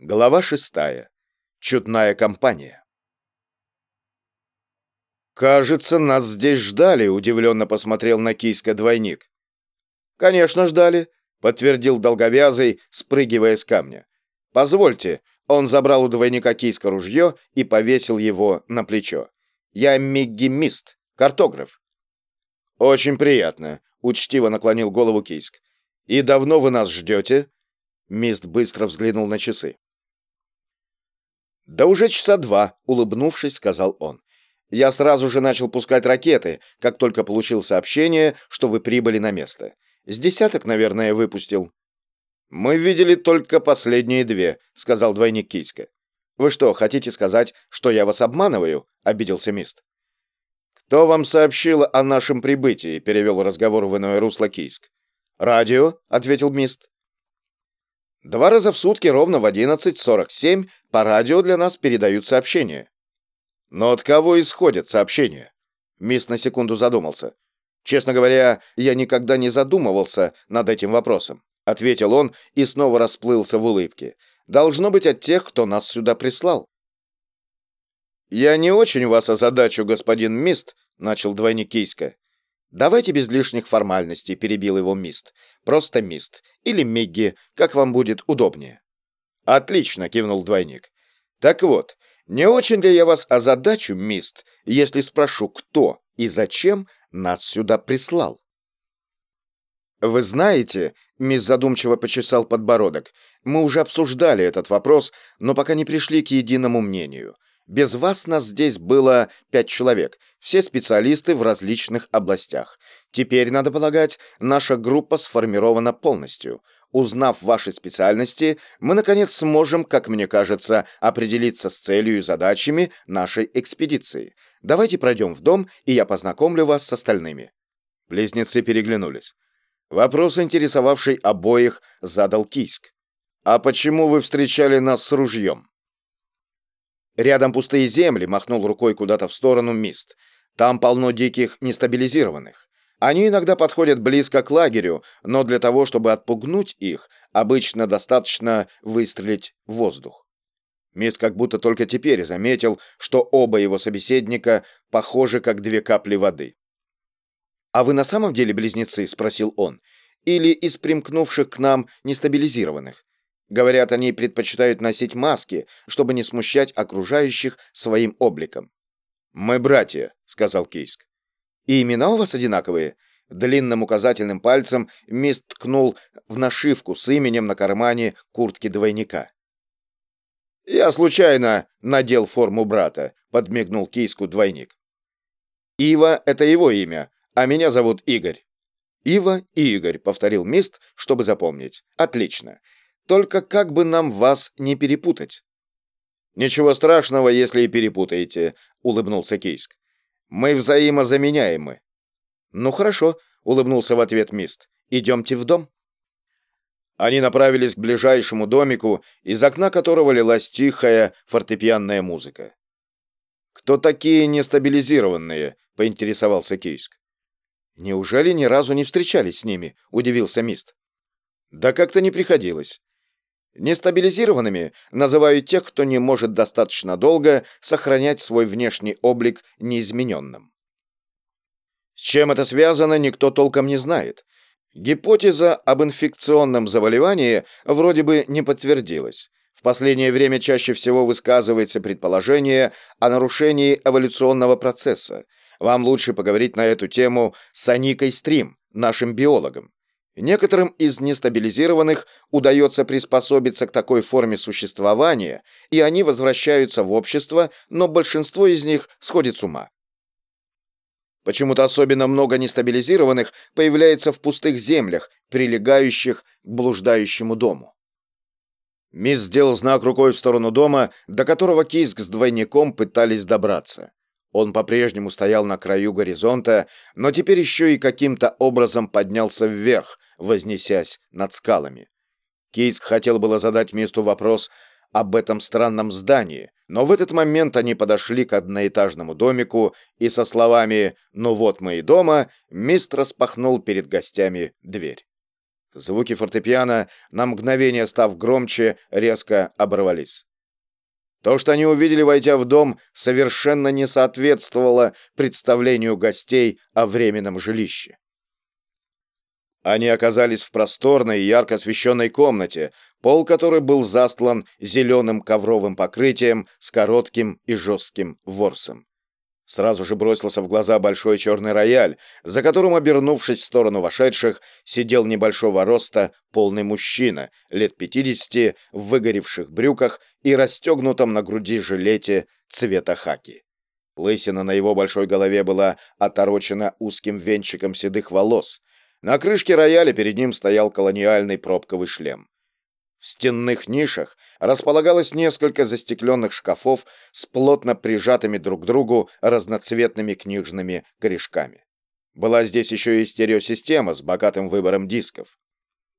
Глава шестая. Чудная компания. «Кажется, нас здесь ждали», — удивленно посмотрел на киска двойник. «Конечно, ждали», — подтвердил долговязый, спрыгивая с камня. «Позвольте». Он забрал у двойника киска ружье и повесил его на плечо. «Я миггимист, картограф». «Очень приятно», — учтиво наклонил голову киск. «И давно вы нас ждете?» Мист быстро взглянул на часы. «Да уже часа два», — улыбнувшись, сказал он. «Я сразу же начал пускать ракеты, как только получил сообщение, что вы прибыли на место. С десяток, наверное, выпустил». «Мы видели только последние две», — сказал двойник Кийска. «Вы что, хотите сказать, что я вас обманываю?» — обиделся Мист. «Кто вам сообщил о нашем прибытии?» — перевел разговор в иное русло Кийск. «Радио», — ответил Мист. Два раза в сутки ровно в 11.47 по радио для нас передают сообщения. Но от кого исходят сообщения? Мисс на секунду задумался. Честно говоря, я никогда не задумывался над этим вопросом, ответил он и снова расплылся в улыбке. Должно быть от тех, кто нас сюда прислал. Я не очень вас озадачу, господин Мист, начал двойник Кийска. «Давайте без лишних формальностей», — перебил его Мист. «Просто Мист. Или Мигги, как вам будет удобнее». «Отлично», — кивнул двойник. «Так вот, не очень ли я вас озадачу, Мист, если спрошу, кто и зачем нас сюда прислал?» «Вы знаете», — Мисс задумчиво почесал подбородок, «мы уже обсуждали этот вопрос, но пока не пришли к единому мнению. Без вас нас здесь было пять человек, все специалисты в различных областях. Теперь, надо полагать, наша группа сформирована полностью. Узнав ваши специальности, мы, наконец, сможем, как мне кажется, определиться с целью и задачами нашей экспедиции. Давайте пройдем в дом, и я познакомлю вас с остальными». Близнецы переглянулись. Вопрос, интересовавший обоих, задал Кийск. «А почему вы встречали нас с ружьем?» Рядом пустые земли, махнул рукой куда-то в сторону Мист. Там полно диких нестабилизированных. Они иногда подходят близко к лагерю, но для того, чтобы отпугнуть их, обычно достаточно выстрелить в воздух. Мист как будто только теперь заметил, что оба его собеседника похожи как две капли воды. «А вы на самом деле близнецы?» — спросил он. «Или из примкнувших к нам нестабилизированных? Говорят, они предпочитают носить маски, чтобы не смущать окружающих своим обликом. «Мы братья», — сказал Кейск. «И имена у вас одинаковые?» Длинным указательным пальцем Мист ткнул в нашивку с именем на кармане куртки двойника. «Я случайно надел форму брата», — подмигнул Кейску двойник. «Ива — это его имя, а меня зовут Игорь». «Ива и Игорь», — повторил Мист, чтобы запомнить. «Отлично. Только как бы нам вас не перепутать?» «Ничего страшного, если и перепутаете», — улыбнулся Кейск. «Мы взаимозаменяемы». «Ну хорошо», — улыбнулся в ответ Мист. «Идемте в дом». Они направились к ближайшему домику, из окна которого лилась тихая фортепианная музыка. «Кто такие нестабилизированные?» — поинтересовался Кейск. «Неужели ни разу не встречались с ними?» — удивился Мист. «Да как-то не приходилось. Нестабилизированными называют тех, кто не может достаточно долго сохранять свой внешний облик неизмененным. С чем это связано, никто толком не знает. Гипотеза об инфекционном заболевании вроде бы не подтвердилась. В последнее время чаще всего высказывается предположение о нарушении эволюционного процесса. Вам лучше поговорить на эту тему с Аникой Стрим, нашим биологом. Некоторым из нестабилизированных удается приспособиться к такой форме существования, и они возвращаются в общество, но большинство из них сходит с ума. Почему-то особенно много нестабилизированных появляется в пустых землях, прилегающих к блуждающему дому. Мисс сделал знак рукой в сторону дома, до которого Киск с двойником пытались добраться. Он по-прежнему стоял на краю горизонта, но теперь еще и каким-то образом поднялся вверх, вознесясь над скалами. Кейск хотел было задать месту вопрос об этом странном здании, но в этот момент они подошли к одноэтажному домику и со словами «Ну вот мы и дома» мист распахнул перед гостями дверь. Звуки фортепиано, на мгновение став громче, резко оборвались. То, что они увидели, войдя в дом, совершенно не соответствовало представлению гостей о временном жилище. Они оказались в просторной, ярко освещенной комнате, пол которой был застлан зеленым ковровым покрытием с коротким и жестким ворсом. Сразу же бросился в глаза большой черный рояль, за которым, обернувшись в сторону вошедших, сидел небольшого роста полный мужчина, лет пятидесяти, в выгоревших брюках и расстегнутом на груди жилете цвета хаки. Лысина на его большой голове была оторочена узким венчиком седых волос. На крышке рояля перед ним стоял колониальный пробковый шлем. В стенных нишах располагалось несколько застекленных шкафов с плотно прижатыми друг к другу разноцветными книжными корешками. Была здесь еще и стереосистема с богатым выбором дисков.